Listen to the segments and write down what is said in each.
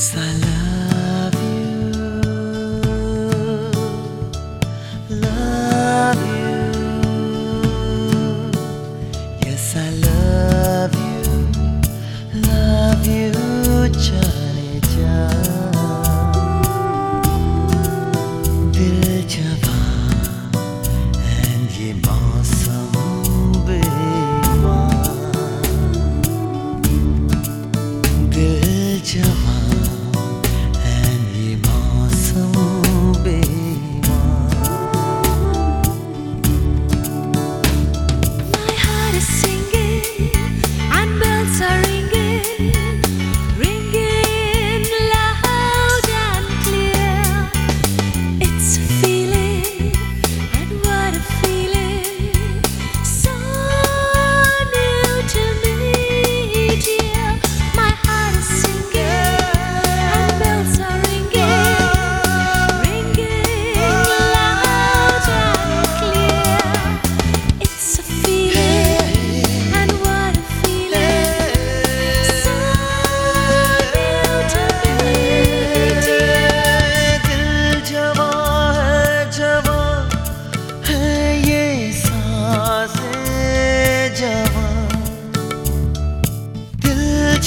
散了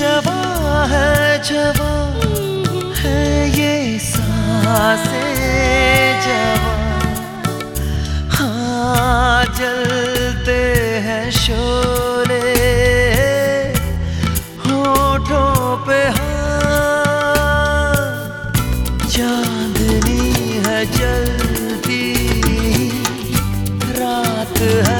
जवा है जवा है ये सांसे जवा हाँ जलते हैं शोरे होठों हाँ, पे चांदनी है जलती। रात है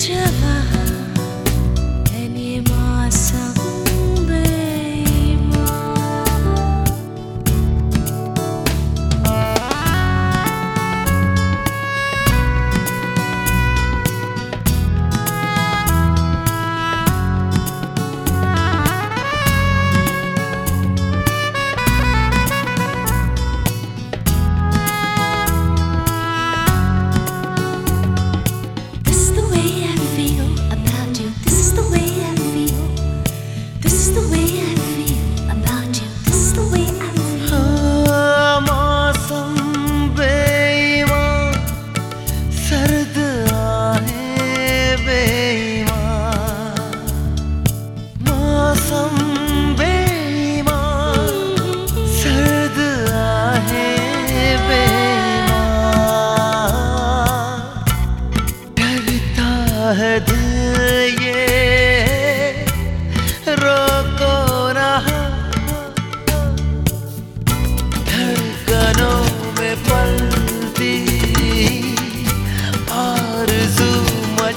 结了。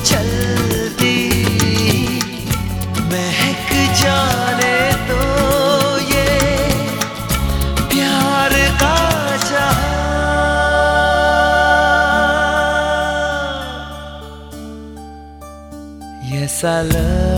चलती महक जाने तो ये प्यार का Yes, I love.